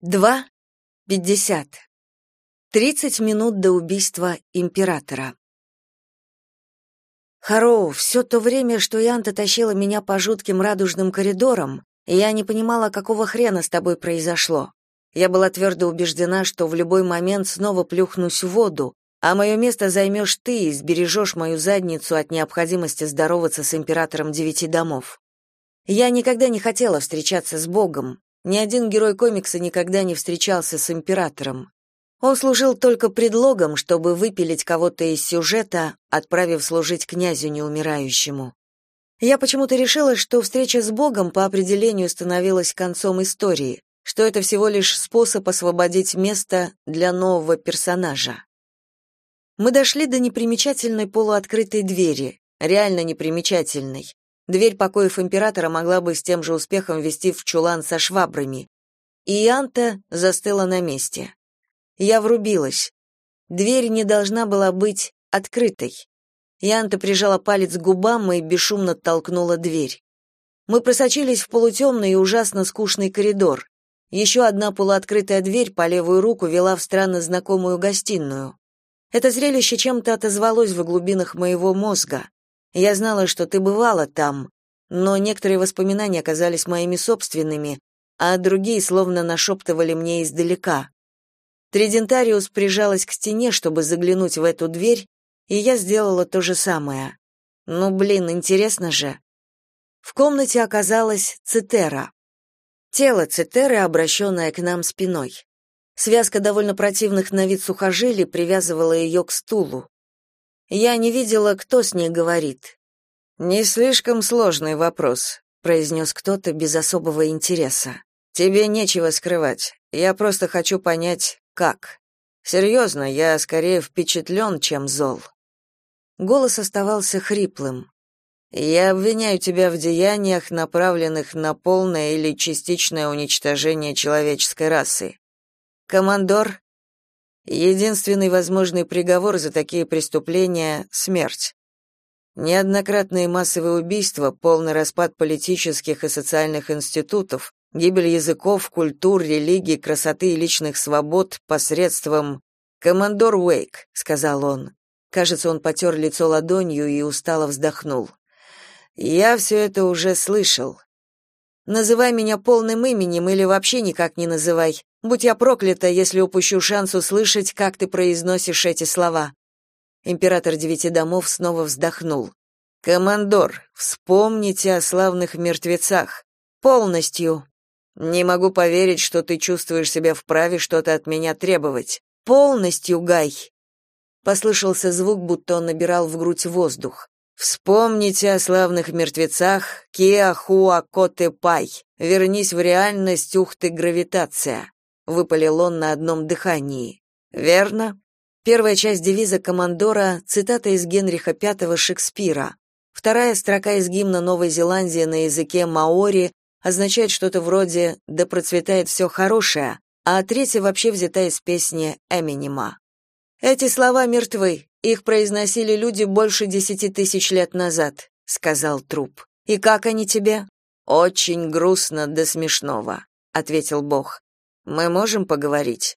2.50. 30 минут до убийства императора. Хароу, все то время, что Янта тащила меня по жутким радужным коридорам, я не понимала, какого хрена с тобой произошло. Я была твердо убеждена, что в любой момент снова плюхнусь в воду, а мое место займешь ты и сбережешь мою задницу от необходимости здороваться с императором девяти домов. Я никогда не хотела встречаться с Богом, ни один герой комикса никогда не встречался с императором. Он служил только предлогом, чтобы выпилить кого-то из сюжета, отправив служить князю неумирающему. Я почему-то решила, что встреча с Богом по определению становилась концом истории, что это всего лишь способ освободить место для нового персонажа. Мы дошли до непримечательной полуоткрытой двери, реально непримечательной. Дверь покоев императора могла бы с тем же успехом вести в чулан со швабрами. И Анта застыла на месте. Я врубилась. Дверь не должна была быть открытой. Янта прижала палец к губам и бесшумно толкнула дверь. Мы просочились в полутемный и ужасно скучный коридор. Еще одна полуоткрытая дверь по левую руку вела в странно знакомую гостиную. Это зрелище чем-то отозвалось в глубинах моего мозга. Я знала, что ты бывала там, но некоторые воспоминания оказались моими собственными, а другие словно нашептывали мне издалека. Тридентариус прижалась к стене, чтобы заглянуть в эту дверь, и я сделала то же самое. Ну, блин, интересно же. В комнате оказалась Цитера. Тело Цитеры, обращенное к нам спиной. Связка довольно противных на вид сухожилий привязывала ее к стулу. Я не видела, кто с ней говорит. Не слишком сложный вопрос, произнес кто-то без особого интереса. Тебе нечего скрывать. Я просто хочу понять, как. Серьезно, я скорее впечатлен, чем зол. Голос оставался хриплым. Я обвиняю тебя в деяниях, направленных на полное или частичное уничтожение человеческой расы. Командор, Единственный возможный приговор за такие преступления — смерть. Неоднократные массовые убийства, полный распад политических и социальных институтов, гибель языков, культур, религий, красоты и личных свобод посредством... «Командор Уэйк», — сказал он. Кажется, он потер лицо ладонью и устало вздохнул. «Я все это уже слышал. Называй меня полным именем или вообще никак не называй. Будь я проклята, если упущу шанс услышать, как ты произносишь эти слова. Император девяти домов снова вздохнул. Командор, вспомните о славных мертвецах. Полностью. Не могу поверить, что ты чувствуешь себя вправе что-то от меня требовать. Полностью, Гай. Послышался звук, будто он набирал в грудь воздух. Вспомните о славных мертвецах Киахуакоте-Пай. Вернись в реальность, ух ты, гравитация выпалил он на одном дыхании. Верно? Первая часть девиза командора цитата из Генриха V Шекспира. Вторая строка из гимна Новой Зеландии на языке маори означает что-то вроде «да процветает все хорошее», а третья вообще взята из песни Эминема. «Эти слова мертвы, их произносили люди больше десяти тысяч лет назад», — сказал труп. «И как они тебе?» «Очень грустно до смешного», — ответил Бог. Мы можем поговорить.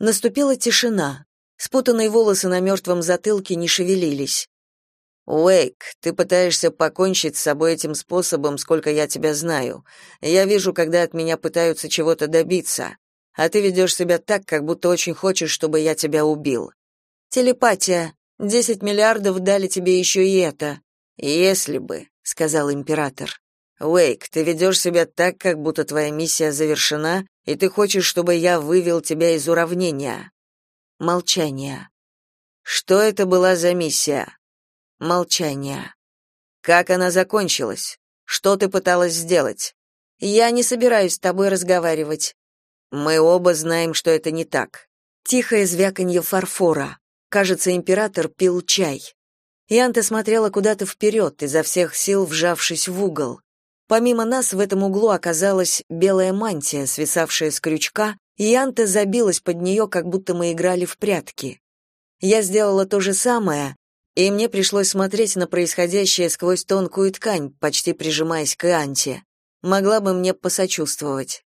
Наступила тишина. Спутанные волосы на мертвом затылке не шевелились. Уэйк, ты пытаешься покончить с собой этим способом, сколько я тебя знаю. Я вижу, когда от меня пытаются чего-то добиться, а ты ведешь себя так, как будто очень хочешь, чтобы я тебя убил. Телепатия. Десять миллиардов дали тебе еще и это. Если бы, сказал император. Уэйк, ты ведешь себя так, как будто твоя миссия завершена, и ты хочешь, чтобы я вывел тебя из уравнения. Молчание. Что это была за миссия? Молчание. Как она закончилась? Что ты пыталась сделать? Я не собираюсь с тобой разговаривать. Мы оба знаем, что это не так. Тихое звяканье фарфора. Кажется, император пил чай. Янта смотрела куда-то вперед, изо всех сил вжавшись в угол. Помимо нас в этом углу оказалась белая мантия, свисавшая с крючка, и Анта забилась под нее, как будто мы играли в прятки. Я сделала то же самое, и мне пришлось смотреть на происходящее сквозь тонкую ткань, почти прижимаясь к Анте. Могла бы мне посочувствовать.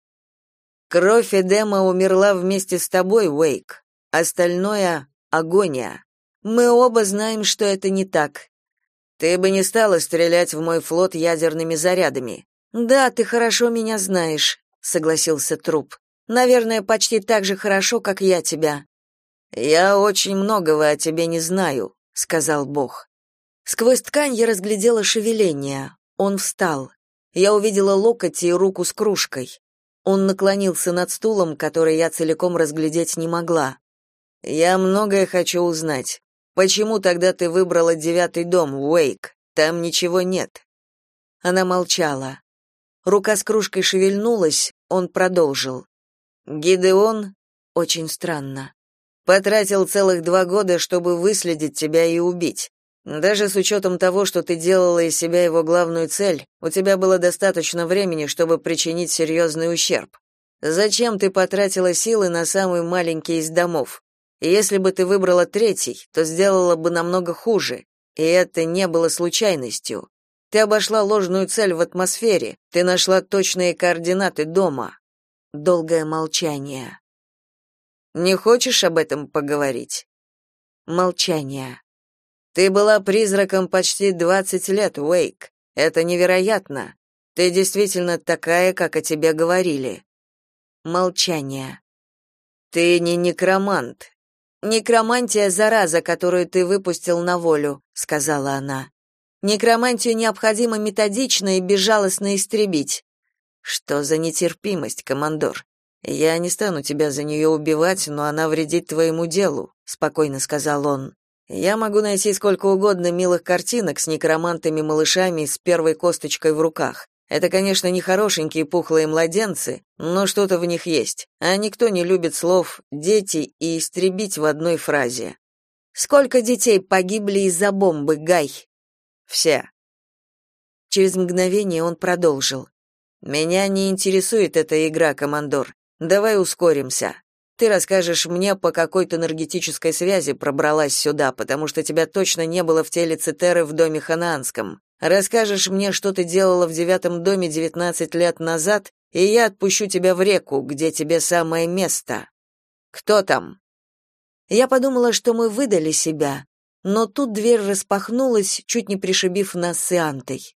Кровь Эдема умерла вместе с тобой, Уэйк. Остальное — агония. Мы оба знаем, что это не так. Ты бы не стала стрелять в мой флот ядерными зарядами. Да, ты хорошо меня знаешь, согласился труп. Наверное, почти так же хорошо, как я тебя. Я очень многого о тебе не знаю, сказал Бог. Сквозь ткань я разглядела шевеление. Он встал. Я увидела локоть и руку с кружкой. Он наклонился над стулом, который я целиком разглядеть не могла. Я многое хочу узнать. Почему тогда ты выбрала девятый дом, Уэйк? Там ничего нет. Она молчала. Рука с кружкой шевельнулась, он продолжил. Гидеон очень странно. Потратил целых два года, чтобы выследить тебя и убить. Даже с учетом того, что ты делала из себя его главную цель, у тебя было достаточно времени, чтобы причинить серьезный ущерб. Зачем ты потратила силы на самый маленький из домов? И если бы ты выбрала третий, то сделала бы намного хуже. И это не было случайностью. Ты обошла ложную цель в атмосфере. Ты нашла точные координаты дома. Долгое молчание. Не хочешь об этом поговорить? Молчание. Ты была призраком почти двадцать лет, Уэйк. Это невероятно. Ты действительно такая, как о тебе говорили. Молчание. Ты не некромант, Некромантия зараза, которую ты выпустил на волю, сказала она. Некромантию необходимо методично и безжалостно истребить. Что за нетерпимость, командор? Я не стану тебя за нее убивать, но она вредит твоему делу, спокойно сказал он. Я могу найти сколько угодно милых картинок с некромантами-малышами с первой косточкой в руках. Это, конечно, не хорошенькие пухлые младенцы, но что-то в них есть. А никто не любит слов «дети» и «истребить» в одной фразе. Сколько детей погибли из-за бомбы, Гай? Все. Через мгновение он продолжил. Меня не интересует эта игра, командор. Давай ускоримся. Ты расскажешь мне, по какой-то энергетической связи пробралась сюда, потому что тебя точно не было в теле Цитеры в доме ханаанском. Расскажешь мне, что ты делала в девятом доме девятнадцать лет назад, и я отпущу тебя в реку, где тебе самое место. Кто там? Я подумала, что мы выдали себя, но тут дверь распахнулась, чуть не пришибив нас с Иантой.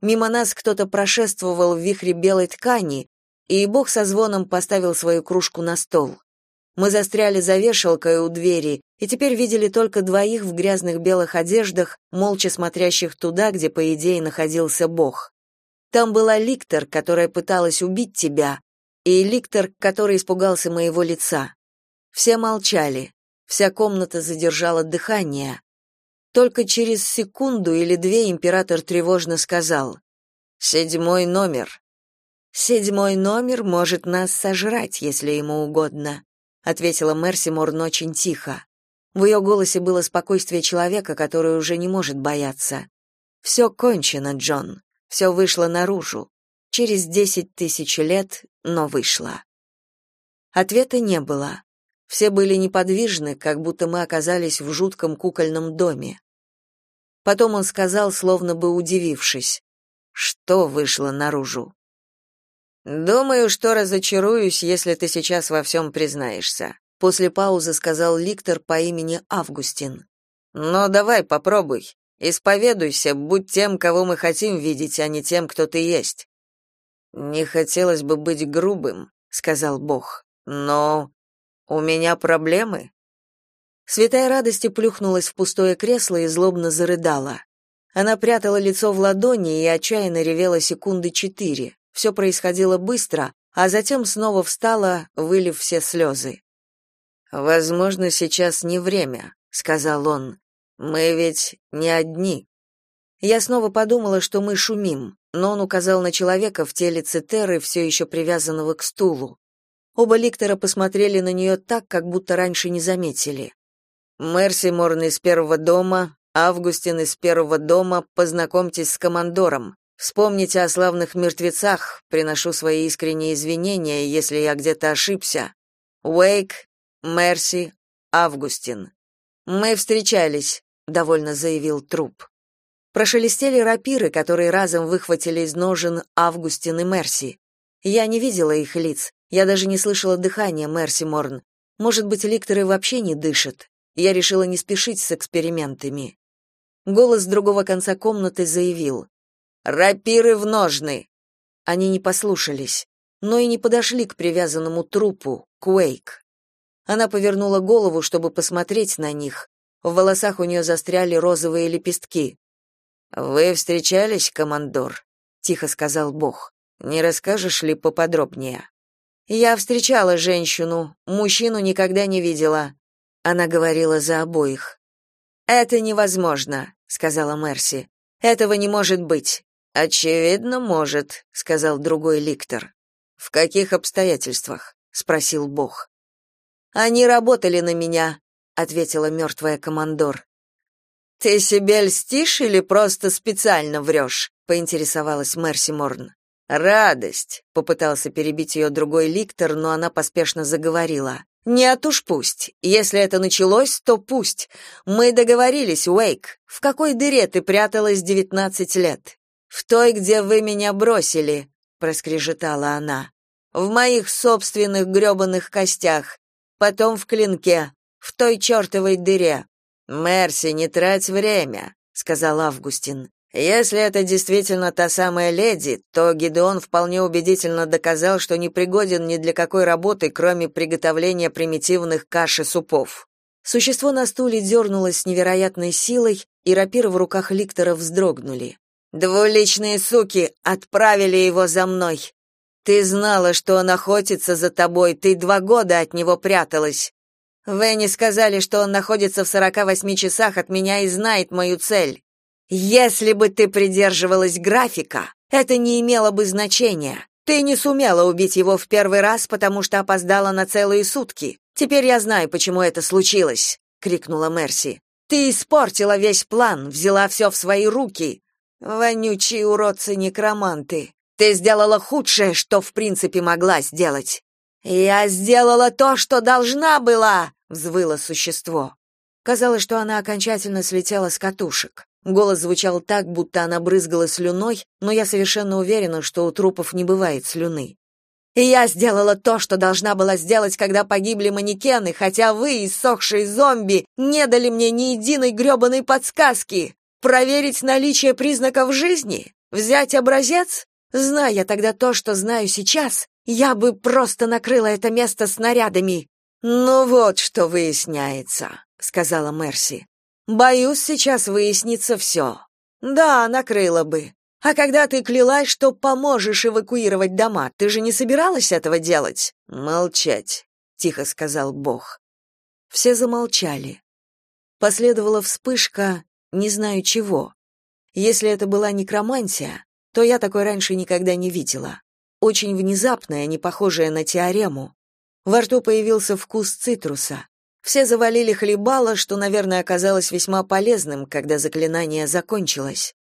Мимо нас кто-то прошествовал в вихре белой ткани, и Бог со звоном поставил свою кружку на стол. Мы застряли за вешалкой у двери и теперь видели только двоих в грязных белых одеждах, молча смотрящих туда, где, по идее, находился Бог. Там была Ликтор, которая пыталась убить тебя, и Ликтор, который испугался моего лица. Все молчали. Вся комната задержала дыхание. Только через секунду или две император тревожно сказал «Седьмой номер». «Седьмой номер может нас сожрать, если ему угодно», ответила Мерси Морн очень тихо. В ее голосе было спокойствие человека, который уже не может бояться. «Все кончено, Джон. Все вышло наружу. Через десять тысяч лет, но вышло. Ответа не было. Все были неподвижны, как будто мы оказались в жутком кукольном доме. Потом он сказал, словно бы удивившись, что вышло наружу. Думаю, что разочаруюсь, если ты сейчас во всем признаешься. После паузы сказал Ликтор по имени Августин. Но давай попробуй. Исповедуйся, будь тем, кого мы хотим видеть, а не тем, кто ты есть. Не хотелось бы быть грубым, сказал Бог. Но у меня проблемы. Святая радости плюхнулась в пустое кресло и злобно зарыдала. Она прятала лицо в ладони и отчаянно ревела секунды четыре. Все происходило быстро, а затем снова встала, вылив все слезы. «Возможно, сейчас не время», — сказал он. «Мы ведь не одни». Я снова подумала, что мы шумим, но он указал на человека в теле Цитеры, все еще привязанного к стулу. Оба ликтора посмотрели на нее так, как будто раньше не заметили. «Мерси Морн из первого дома, Августин из первого дома, познакомьтесь с командором. Вспомните о славных мертвецах, приношу свои искренние извинения, если я где-то ошибся. Уэйк, Мерси, Августин. Мы встречались, довольно заявил труп. Прошелестели рапиры, которые разом выхватили из ножен Августин и Мерси. Я не видела их лиц, Я даже не слышала дыхания Мерси Морн. Может быть, ликторы вообще не дышат. Я решила не спешить с экспериментами. Голос с другого конца комнаты заявил. «Рапиры в ножны!» Они не послушались, но и не подошли к привязанному трупу, Куэйк. Она повернула голову, чтобы посмотреть на них. В волосах у нее застряли розовые лепестки. «Вы встречались, командор?» — тихо сказал Бог. «Не расскажешь ли поподробнее?» «Я встречала женщину, мужчину никогда не видела. Она говорила за обоих. Это невозможно, сказала Мерси. Этого не может быть. Очевидно, может, сказал другой ликтор. В каких обстоятельствах? спросил Бог. Они работали на меня, ответила мертвая командор. Ты себе льстишь или просто специально врешь?» — поинтересовалась Мерси Морн. Радость, попытался перебить ее другой ликтор, но она поспешно заговорила. Нет уж пусть. Если это началось, то пусть. Мы договорились, Уэйк. В какой дыре ты пряталась девятнадцать лет? В той, где вы меня бросили, проскрежетала она. В моих собственных грёбаных костях, потом в клинке, в той чертовой дыре. Мерси, не трать время, сказал Августин. Если это действительно та самая леди, то Гидеон вполне убедительно доказал, что не пригоден ни для какой работы, кроме приготовления примитивных каш и супов. Существо на стуле дернулось с невероятной силой, и рапиры в руках Ликтора вздрогнули. «Двуличные суки отправили его за мной. Ты знала, что он охотится за тобой, ты два года от него пряталась. Не сказали, что он находится в сорока восьми часах от меня и знает мою цель. Если бы ты придерживалась графика, это не имело бы значения. Ты не сумела убить его в первый раз, потому что опоздала на целые сутки. Теперь я знаю, почему это случилось, крикнула Мерси. Ты испортила весь план, взяла все в свои руки. Вонючие уродцы-некроманты. Ты сделала худшее, что в принципе могла сделать. Я сделала то, что должна была, взвыло существо. Казалось, что она окончательно слетела с катушек. Голос звучал так, будто она брызгала слюной, но я совершенно уверена, что у трупов не бывает слюны. Я сделала то, что должна была сделать, когда погибли манекены, хотя вы, иссохшие зомби, не дали мне ни единой грёбаной подсказки. Проверить наличие признаков жизни? Взять образец? Зная тогда то, что знаю сейчас, я бы просто накрыла это место снарядами. Ну вот что выясняется, сказала Мерси. Боюсь, сейчас выяснится все. Да, накрыло бы. А когда ты клялась, что поможешь эвакуировать дома, ты же не собиралась этого делать? Молчать, тихо сказал Бог. Все замолчали. Последовала вспышка, не знаю чего. Если это была некромантия, то я такой раньше никогда не видела. Очень внезапная, не похожая на теорему. Во рту появился вкус цитруса. Все завалили хлебало, что, наверное, оказалось весьма полезным, когда заклинание закончилось.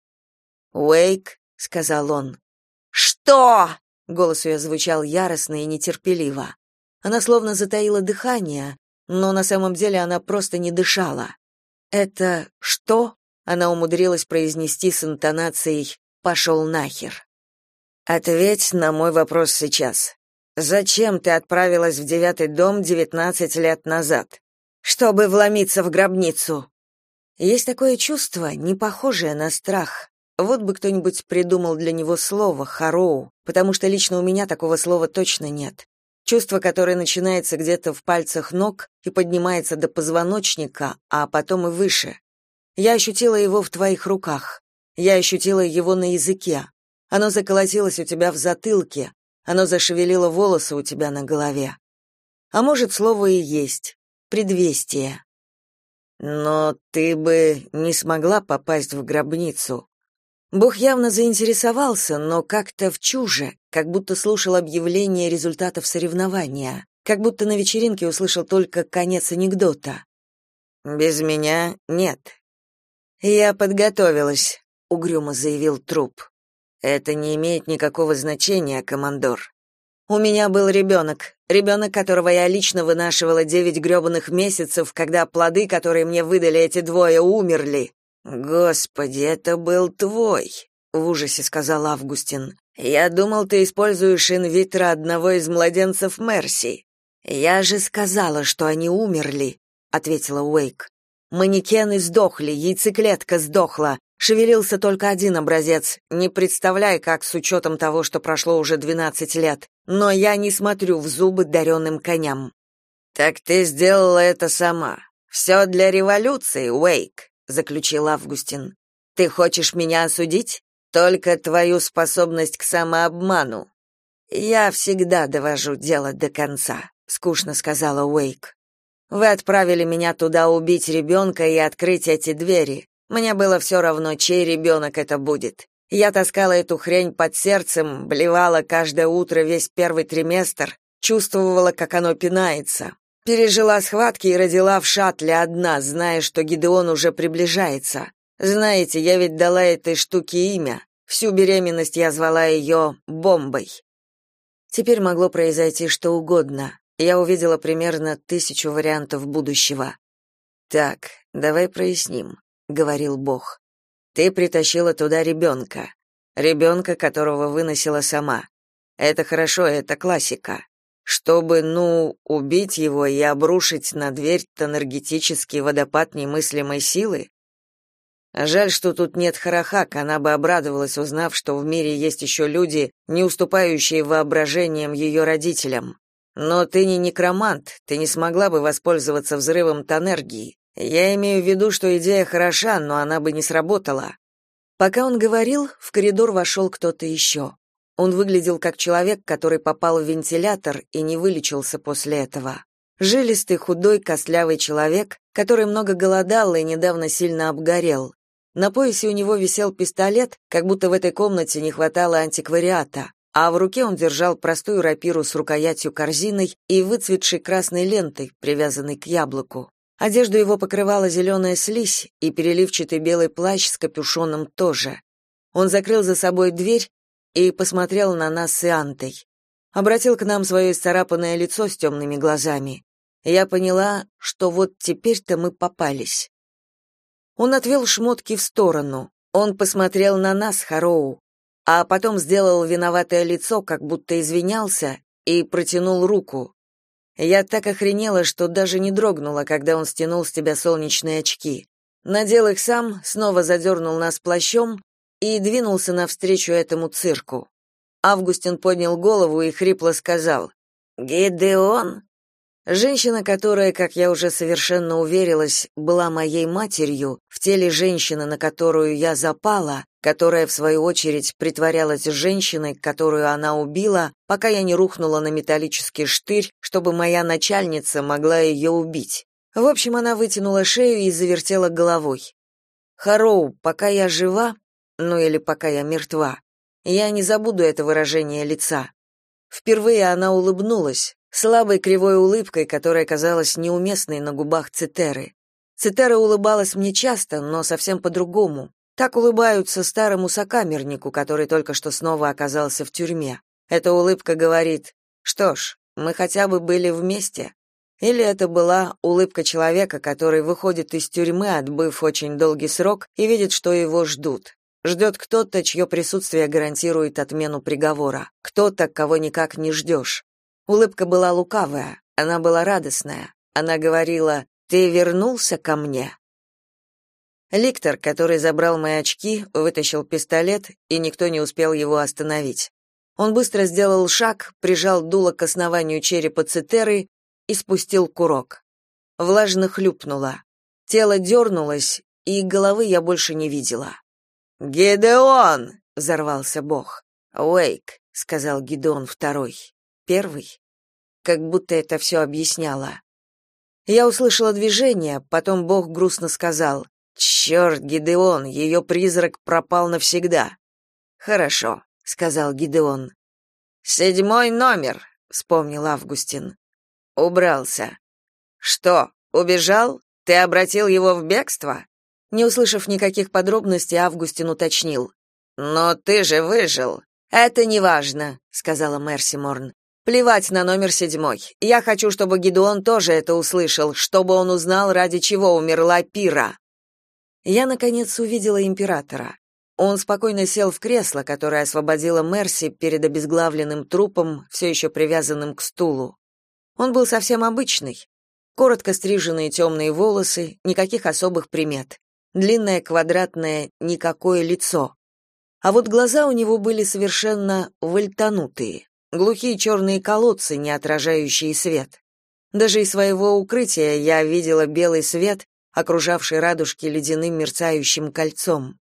«Уэйк», — сказал он. «Что?» — голос ее звучал яростно и нетерпеливо. Она словно затаила дыхание, но на самом деле она просто не дышала. «Это что?» — она умудрилась произнести с интонацией «пошел нахер». «Ответь на мой вопрос сейчас. Зачем ты отправилась в девятый дом девятнадцать лет назад?» чтобы вломиться в гробницу. Есть такое чувство, не похожее на страх. Вот бы кто-нибудь придумал для него слово «хароу», потому что лично у меня такого слова точно нет. Чувство, которое начинается где-то в пальцах ног и поднимается до позвоночника, а потом и выше. Я ощутила его в твоих руках. Я ощутила его на языке. Оно заколотилось у тебя в затылке. Оно зашевелило волосы у тебя на голове. А может, слово и есть предвестие. Но ты бы не смогла попасть в гробницу. Бог явно заинтересовался, но как-то в чуже, как будто слушал объявление результатов соревнования, как будто на вечеринке услышал только конец анекдота. Без меня нет. Я подготовилась, угрюмо заявил труп. Это не имеет никакого значения, командор. У меня был ребенок, ребенок, которого я лично вынашивала девять грёбаных месяцев, когда плоды, которые мне выдали эти двое, умерли. Господи, это был твой, в ужасе сказал Августин. Я думал, ты используешь инвитро одного из младенцев Мерси. Я же сказала, что они умерли, ответила Уэйк. Манекены сдохли, яйцеклетка сдохла. Шевелился только один образец. Не представляй, как с учетом того, что прошло уже 12 лет. Но я не смотрю в зубы даренным коням. Так ты сделала это сама. Все для революции, Уэйк, заключил Августин. Ты хочешь меня осудить? Только твою способность к самообману. Я всегда довожу дело до конца, скучно сказала Уэйк. Вы отправили меня туда убить ребенка и открыть эти двери. Мне было все равно, чей ребенок это будет. Я таскала эту хрень под сердцем, блевала каждое утро весь первый триместр, чувствовала, как оно пинается. Пережила схватки и родила в шаттле одна, зная, что Гидеон уже приближается. Знаете, я ведь дала этой штуке имя. Всю беременность я звала ее бомбой. Теперь могло произойти что угодно. Я увидела примерно тысячу вариантов будущего. Так, давай проясним, говорил Бог. Ты притащила туда ребенка. Ребенка, которого выносила сама. Это хорошо, это классика. Чтобы, ну, убить его и обрушить на дверь энергетический водопад немыслимой силы, Жаль, что тут нет Харахак, она бы обрадовалась, узнав, что в мире есть еще люди, не уступающие воображением ее родителям. Но ты не некромант, ты не смогла бы воспользоваться взрывом Танергии. Я имею в виду, что идея хороша, но она бы не сработала. Пока он говорил, в коридор вошел кто-то еще. Он выглядел как человек, который попал в вентилятор и не вылечился после этого. Жилистый, худой, костлявый человек, который много голодал и недавно сильно обгорел. На поясе у него висел пистолет, как будто в этой комнате не хватало антиквариата, а в руке он держал простую рапиру с рукоятью корзиной и выцветшей красной лентой, привязанной к яблоку. Одежду его покрывала зеленая слизь, и переливчатый белый плащ с капюшоном тоже. Он закрыл за собой дверь и посмотрел на нас с Иантой. Обратил к нам свое исцарапанное лицо с темными глазами. Я поняла, что вот теперь-то мы попались. Он отвел шмотки в сторону. Он посмотрел на нас, Хароу, а потом сделал виноватое лицо, как будто извинялся, и протянул руку. Я так охренела, что даже не дрогнула, когда он стянул с тебя солнечные очки. Надел их сам, снова задернул нас плащом и двинулся навстречу этому цирку. Августин поднял голову и хрипло сказал «Гидеон?» Женщина, которая, как я уже совершенно уверилась, была моей матерью, в теле женщины, на которую я запала, которая, в свою очередь, притворялась женщиной, которую она убила, пока я не рухнула на металлический штырь, чтобы моя начальница могла ее убить. В общем, она вытянула шею и завертела головой. «Хароу, пока я жива, ну или пока я мертва, я не забуду это выражение лица». Впервые она улыбнулась, слабой кривой улыбкой, которая казалась неуместной на губах Цитеры. Цитера улыбалась мне часто, но совсем по-другому. Так улыбаются старому сокамернику, который только что снова оказался в тюрьме. Эта улыбка говорит: "Что ж, мы хотя бы были вместе". Или это была улыбка человека, который выходит из тюрьмы, отбыв очень долгий срок, и видит, что его ждут. Ждет кто-то, чье присутствие гарантирует отмену приговора. Кто-то, кого никак не ждешь. Улыбка была лукавая, она была радостная. Она говорила: "Ты вернулся ко мне". Ликтор, который забрал мои очки, вытащил пистолет, и никто не успел его остановить. Он быстро сделал шаг, прижал дуло к основанию черепа Цитеры и спустил курок. Влажно хлюпнуло. Тело дернулось, и головы я больше не видела. «Гидеон!» — взорвался бог. «Уэйк», — сказал Гидеон второй первый, как будто это все объясняло. Я услышала движение, потом Бог грустно сказал: «Черт, Гидеон, ее призрак пропал навсегда". "Хорошо", сказал Гидеон. «Седьмой номер", вспомнил Августин. Убрался. Что, убежал? Ты обратил его в бегство? Не услышав никаких подробностей, Августин уточнил: "Но ты же выжил". "Это не важно", сказала Мерси Морн. Плевать на номер седьмой. Я хочу, чтобы Гидеон тоже это услышал, чтобы он узнал, ради чего умерла Пира. Я наконец увидела императора. Он спокойно сел в кресло, которое освободила Мерси перед обезглавленным трупом, все еще привязанным к стулу. Он был совсем обычный. Коротко стриженные темные волосы, никаких особых примет. Длинное квадратное никакое лицо. А вот глаза у него были совершенно вольтанутые, глухие черные колодцы, не отражающие свет. Даже из своего укрытия я видела белый свет, окружавший радужки ледяным мерцающим кольцом.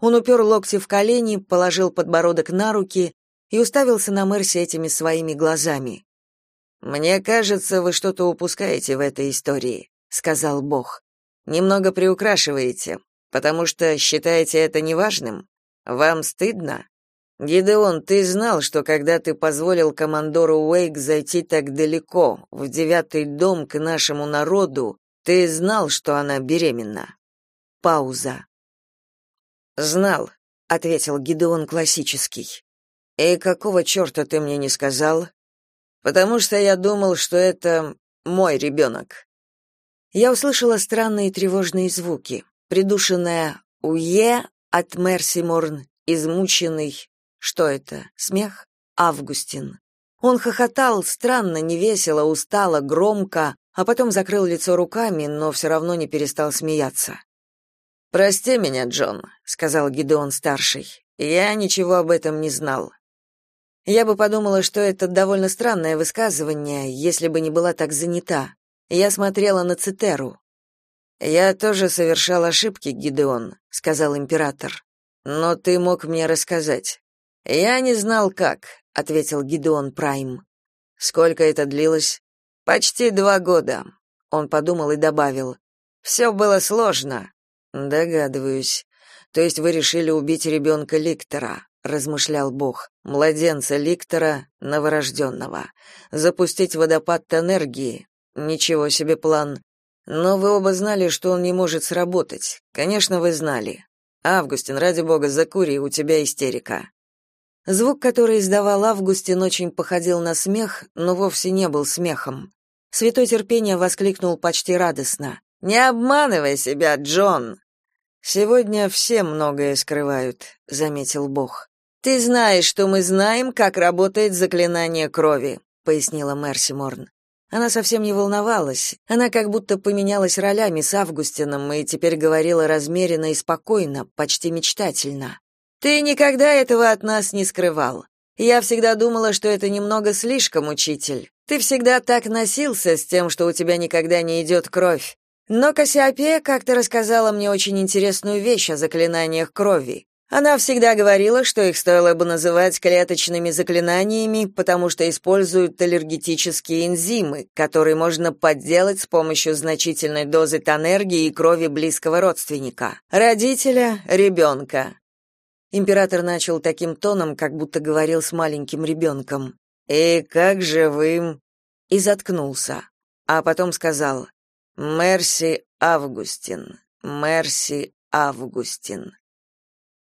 Он упер локти в колени, положил подбородок на руки и уставился на Мерси этими своими глазами. «Мне кажется, вы что-то упускаете в этой истории», — сказал Бог. «Немного приукрашиваете, потому что считаете это неважным? Вам стыдно? Гидеон, ты знал, что когда ты позволил командору Уэйк зайти так далеко, в девятый дом к нашему народу, ты знал, что она беременна?» Пауза. «Знал», — ответил Гидеон классический. «И какого черта ты мне не сказал?» «Потому что я думал, что это мой ребенок». Я услышала странные тревожные звуки. Придушенное «Уе» от Мерси Морн, измученный что это? Смех? Августин. Он хохотал странно, невесело, устало, громко, а потом закрыл лицо руками, но все равно не перестал смеяться. «Прости меня, Джон», — сказал Гидеон старший. «Я ничего об этом не знал». Я бы подумала, что это довольно странное высказывание, если бы не была так занята. Я смотрела на Цитеру. «Я тоже совершал ошибки, Гидеон», — сказал император. «Но ты мог мне рассказать. Я не знал как, ответил Гидеон Прайм. Сколько это длилось? Почти два года. Он подумал и добавил: «Все было сложно. Догадываюсь. То есть вы решили убить ребенка Ликтора, размышлял Бог. Младенца Ликтора, новорожденного. Запустить водопад энергии. Ничего себе план. Но вы оба знали, что он не может сработать. Конечно, вы знали. Августин, ради бога, закури, у тебя истерика. Звук, который издавал Августин, очень походил на смех, но вовсе не был смехом. Святой терпение воскликнул почти радостно. «Не обманывай себя, Джон!» «Сегодня все многое скрывают», — заметил Бог. «Ты знаешь, что мы знаем, как работает заклинание крови», — пояснила Мерси Морн. Она совсем не волновалась. Она как будто поменялась ролями с Августином и теперь говорила размеренно и спокойно, почти мечтательно. Ты никогда этого от нас не скрывал. Я всегда думала, что это немного слишком, учитель. Ты всегда так носился с тем, что у тебя никогда не идет кровь. Но Кассиопея как-то рассказала мне очень интересную вещь о заклинаниях крови. Она всегда говорила, что их стоило бы называть клеточными заклинаниями, потому что используют аллергетические энзимы, которые можно подделать с помощью значительной дозы тонергии и крови близкого родственника, родителя, ребенка. Император начал таким тоном, как будто говорил с маленьким ребенком. «И как же вы...» И заткнулся. А потом сказал «Мерси Августин, Мерси Августин».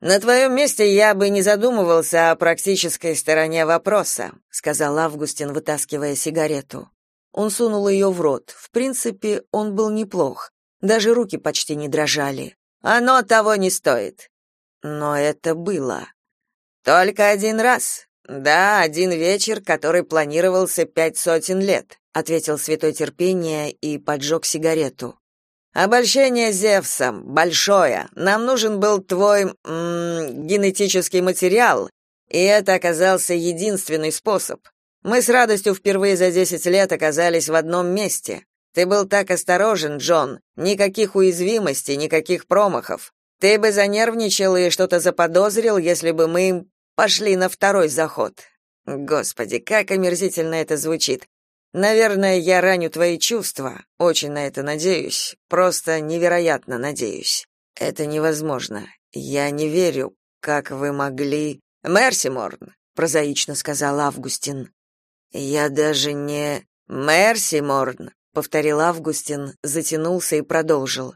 «На твоем месте я бы не задумывался о практической стороне вопроса», сказал Августин, вытаскивая сигарету. Он сунул ее в рот. В принципе, он был неплох. Даже руки почти не дрожали. «Оно того не стоит. Но это было. Только один раз. Да, один вечер, который планировался пять сотен лет, ответил святой терпения и поджег сигарету. Обольщение Зевсом большое. Нам нужен был твой -м, генетический материал, и это оказался единственный способ. Мы с радостью впервые за десять лет оказались в одном месте. Ты был так осторожен, Джон. Никаких уязвимостей, никаких промахов. Ты бы занервничал и что-то заподозрил, если бы мы пошли на второй заход. Господи, как омерзительно это звучит. Наверное, я раню твои чувства. Очень на это надеюсь. Просто невероятно надеюсь. Это невозможно. Я не верю, как вы могли. Мерси Морн, прозаично сказал Августин. Я даже не Мерси Морн, повторил Августин, затянулся и продолжил.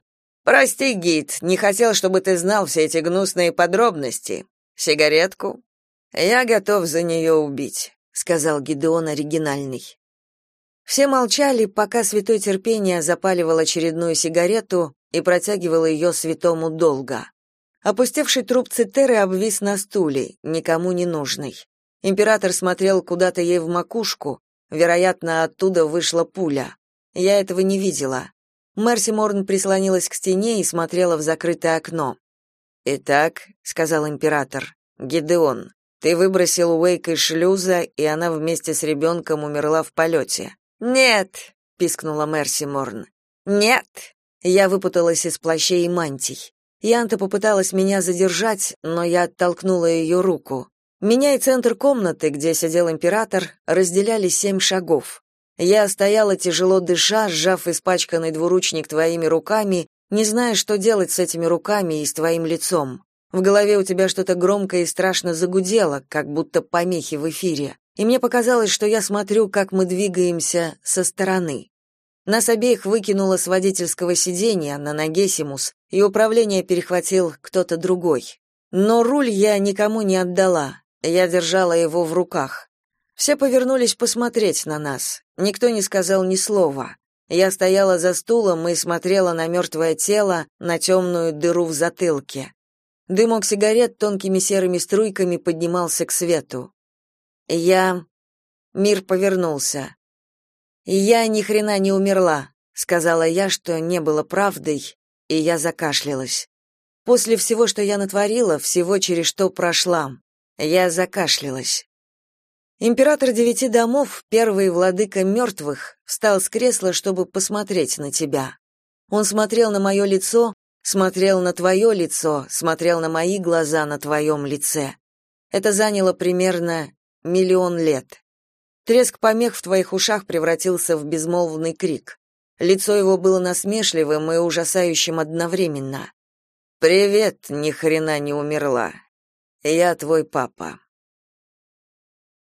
Прости, гид, не хотел, чтобы ты знал все эти гнусные подробности. Сигаретку? Я готов за нее убить, сказал Гидеон оригинальный. Все молчали, пока святой терпение запаливал очередную сигарету и протягивал ее святому долго. Опустевший труп Цитеры обвис на стуле, никому не нужный. Император смотрел куда-то ей в макушку, вероятно, оттуда вышла пуля. Я этого не видела. Мерси Морн прислонилась к стене и смотрела в закрытое окно. «Итак», — сказал император, — «Гидеон, ты выбросил Уэйк из шлюза, и она вместе с ребенком умерла в полете». «Нет», — пискнула Мерси Морн. «Нет». Я выпуталась из плащей и мантий. Янта попыталась меня задержать, но я оттолкнула ее руку. Меня и центр комнаты, где сидел император, разделяли семь шагов. Я стояла тяжело дыша, сжав испачканный двуручник твоими руками, не зная, что делать с этими руками и с твоим лицом. В голове у тебя что-то громко и страшно загудело, как будто помехи в эфире. И мне показалось, что я смотрю, как мы двигаемся со стороны. Нас обеих выкинуло с водительского сиденья на Нагесимус, и управление перехватил кто-то другой. Но руль я никому не отдала. Я держала его в руках. Все повернулись посмотреть на нас. Никто не сказал ни слова. Я стояла за стулом и смотрела на мертвое тело, на темную дыру в затылке. Дымок сигарет тонкими серыми струйками поднимался к свету. Я... Мир повернулся. «Я ни хрена не умерла», — сказала я, что не было правдой, и я закашлялась. После всего, что я натворила, всего, через что прошла, я закашлялась. Император девяти домов, первый владыка мертвых, встал с кресла, чтобы посмотреть на тебя. Он смотрел на мое лицо, смотрел на твое лицо, смотрел на мои глаза на твоем лице. Это заняло примерно миллион лет. Треск помех в твоих ушах превратился в безмолвный крик. Лицо его было насмешливым и ужасающим одновременно. «Привет, ни хрена не умерла. Я твой папа».